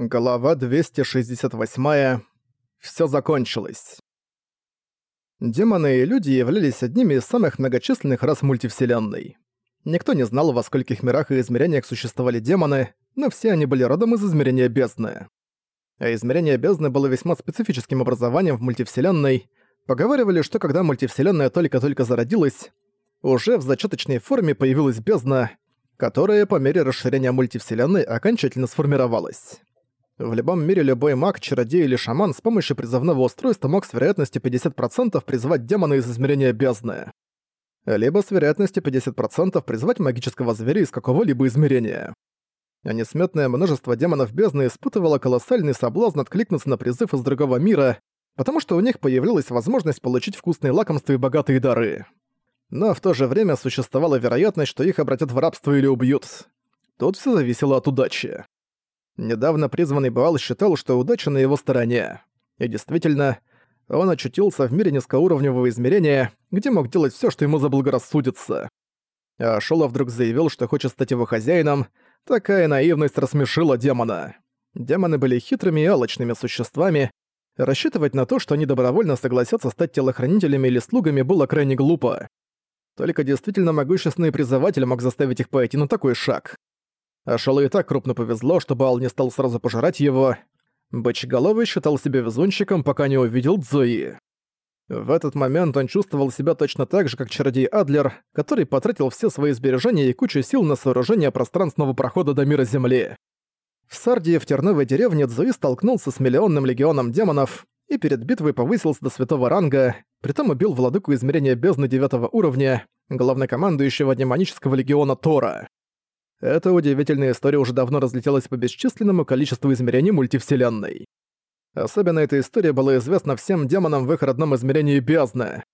Глава 268. Всё закончилось. Демоны и люди являлись одними из самых многочисленных рас мультивселенной. Никто не знал, во скольких мирах и измерениях существовали демоны, но все они были родом из измерения бездны. А измерение бездны было весьма специфическим образованием в мультивселенной. Поговаривали, что когда мультивселенная только-только зародилась, уже в зачаточной форме появилась бездна, которая по мере расширения мультивселенной окончательно сформировалась. В любом мире любой маг, чародей или шаман с помощью призывного устройства мог с вероятностью 50% призвать демона из измерения бездны. Либо с вероятностью 50% призвать магического зверя из какого-либо измерения. А несметное множество демонов бездны испытывало колоссальный соблазн откликнуться на призыв из другого мира, потому что у них появилась возможность получить вкусные лакомства и богатые дары. Но в то же время существовала вероятность, что их обратят в рабство или убьют. Тут все зависело от удачи. Недавно призванный Баал считал, что удача на его стороне. И действительно, он очутился в мире низкоуровневого измерения, где мог делать все, что ему заблагорассудится. А Шола вдруг заявил, что хочет стать его хозяином. Такая наивность рассмешила демона. Демоны были хитрыми и алчными существами. Рассчитывать на то, что они добровольно согласятся стать телохранителями или слугами, было крайне глупо. Только действительно могущественный призыватель мог заставить их пойти на такой шаг. А Шалу и так крупно повезло, что Баал не стал сразу пожирать его. Бычеголовый считал себя везунчиком, пока не увидел Цзуи. В этот момент он чувствовал себя точно так же, как чародей Адлер, который потратил все свои сбережения и кучу сил на сооружение пространственного прохода до мира Земли. В Сардии в терновой деревне Цзуи столкнулся с миллионным легионом демонов и перед битвой повысился до святого ранга, притом убил владыку измерения бездны девятого уровня, главнокомандующего демонического легиона Тора. Эта удивительная история уже давно разлетелась по бесчисленному количеству измерений мультивселенной. Особенно эта история была известна всем демонам в их родном измерении бездны.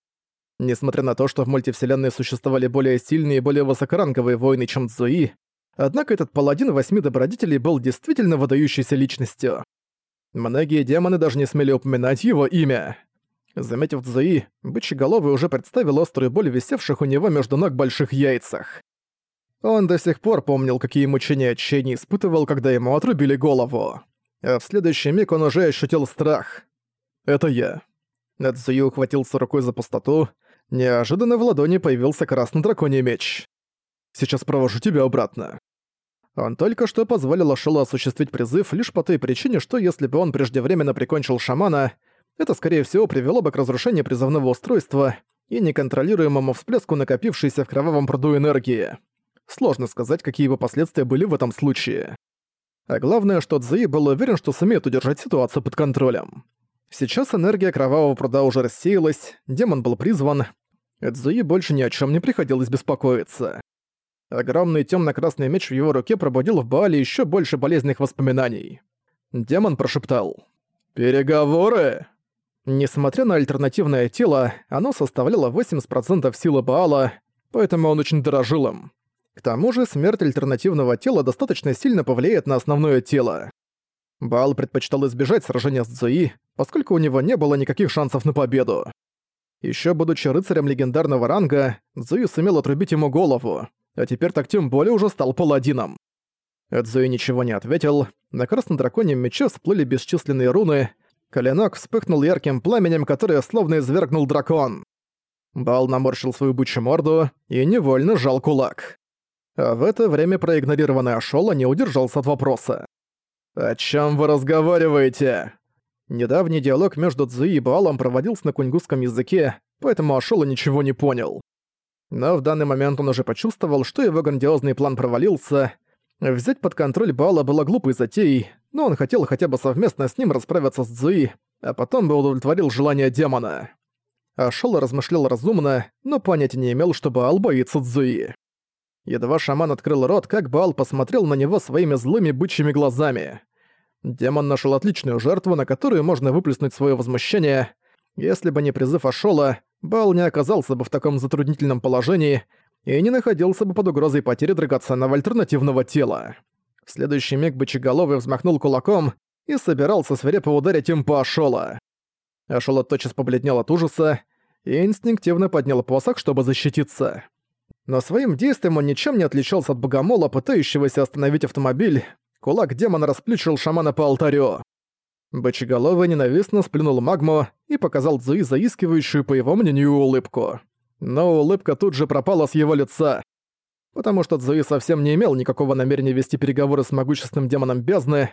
Несмотря на то, что в мультивселенной существовали более сильные и более высокоранговые воины, чем Цзуи, однако этот паладин восьми добродетелей был действительно выдающейся личностью. Многие демоны даже не смели упоминать его имя. Заметив Цзуи, бычьеголовый уже представил острую боль висевших у него между ног больших яйцах. Он до сих пор помнил, какие мучения отчаяния испытывал, когда ему отрубили голову. А в следующий миг он уже ощутил страх. «Это я». Эдзую ухватился рукой за пустоту. Неожиданно в ладони появился красный драконий меч. «Сейчас провожу тебя обратно». Он только что позволил Ашелу осуществить призыв лишь по той причине, что если бы он преждевременно прикончил шамана, это, скорее всего, привело бы к разрушению призывного устройства и неконтролируемому всплеску накопившейся в кровавом пруду энергии. Сложно сказать, какие бы последствия были в этом случае. А главное, что Цзуи был уверен, что сумеет удержать ситуацию под контролем. Сейчас энергия Кровавого Пруда уже рассеялась, демон был призван. Цзуи больше ни о чем не приходилось беспокоиться. Огромный темно-красный меч в его руке пробудил в Баале еще больше болезненных воспоминаний. Демон прошептал. «Переговоры!» Несмотря на альтернативное тело, оно составляло 80% силы Баала, поэтому он очень дорожил им. К тому же смерть альтернативного тела достаточно сильно повлияет на основное тело. Баал предпочитал избежать сражения с Цзуи, поскольку у него не было никаких шансов на победу. Еще будучи рыцарем легендарного ранга, Цзуи сумел отрубить ему голову, а теперь так тем более уже стал паладином. Цзуи ничего не ответил, на красном драконьем мече всплыли бесчисленные руны, коленок вспыхнул ярким пламенем, которое словно извергнул дракон. Бал наморщил свою бычью морду и невольно сжал кулак. А в это время проигнорированный Ашола не удержался от вопроса. «О чем вы разговариваете?» Недавний диалог между Цзуи и Баалом проводился на кунгусском языке, поэтому Ашола ничего не понял. Но в данный момент он уже почувствовал, что его грандиозный план провалился. Взять под контроль Баала было глупой затеей, но он хотел хотя бы совместно с ним расправиться с Цзуи, а потом бы удовлетворил желание демона. Ашола размышлял разумно, но понятия не имел, что Баал боится Цзуи. Едва шаман открыл рот, как Баал посмотрел на него своими злыми бычьими глазами. Демон нашел отличную жертву, на которую можно выплеснуть свое возмущение. Если бы не призыв Ашола, Баал не оказался бы в таком затруднительном положении и не находился бы под угрозой потери драгоценного альтернативного тела. В следующий миг бычеголовый взмахнул кулаком и собирался свирепо ударить им по Ашола. Ашола тотчас побледнел от ужаса и инстинктивно поднял посох, чтобы защититься. Но своим действием он ничем не отличался от богомола, пытающегося остановить автомобиль. кулак демона расплющил шамана по алтарю. Бычеголовый ненавистно сплюнул магму и показал Цзуи заискивающую, по его мнению, улыбку. Но улыбка тут же пропала с его лица. Потому что Цзуи совсем не имел никакого намерения вести переговоры с могущественным демоном бездны.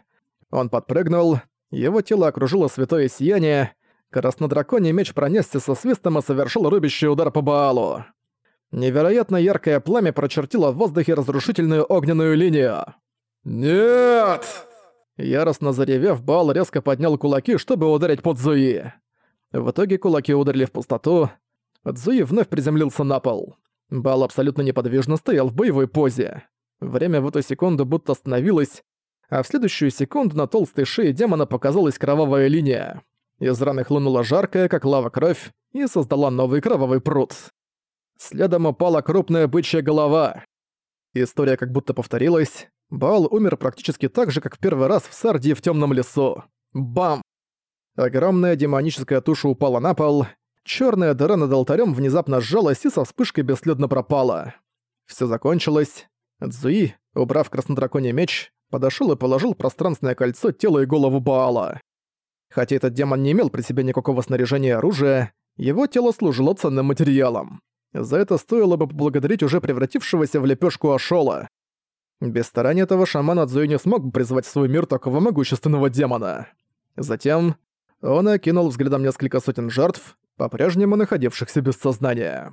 Он подпрыгнул, его тело окружило святое сияние, краснодраконий меч пронесся со свистом и совершил рубящий удар по Баалу. Невероятно яркое пламя прочертило в воздухе разрушительную огненную линию. «Нет!» Яростно заревев, Баал резко поднял кулаки, чтобы ударить по Цзуи. В итоге кулаки ударили в пустоту. Цзуи вновь приземлился на пол. Баал абсолютно неподвижно стоял в боевой позе. Время в эту секунду будто остановилось, а в следующую секунду на толстой шее демона показалась кровавая линия. Из раны хлынула жаркая, как лава, кровь, и создала новый кровавый пруд. Следом упала крупная бычья голова. История как будто повторилась. Баал умер практически так же, как в первый раз в Сардии в темном лесу. Бам! Огромная демоническая туша упала на пол. Черная дыра над алтарем внезапно сжалась и со вспышкой бесследно пропала. Все закончилось. Цзуи, убрав краснодраконий меч, подошел и положил пространственное кольцо тело и голову Баала. Хотя этот демон не имел при себе никакого снаряжения и оружия, его тело служило ценным материалом. За это стоило бы поблагодарить уже превратившегося в лепешку Ашола. Без старания этого шамана Цзуи не смог бы призвать в свой мир такого могущественного демона. Затем он окинул взглядом несколько сотен жертв, по-прежнему находившихся без сознания.